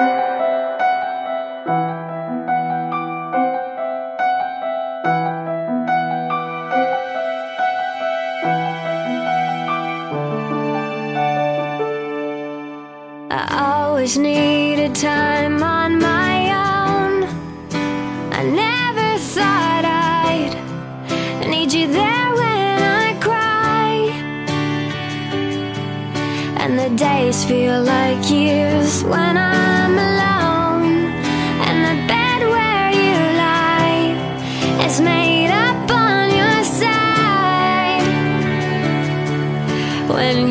I always needed time on my own. I never And the days feel like years when I'm alone. And the bed where you lie is made up on your side. When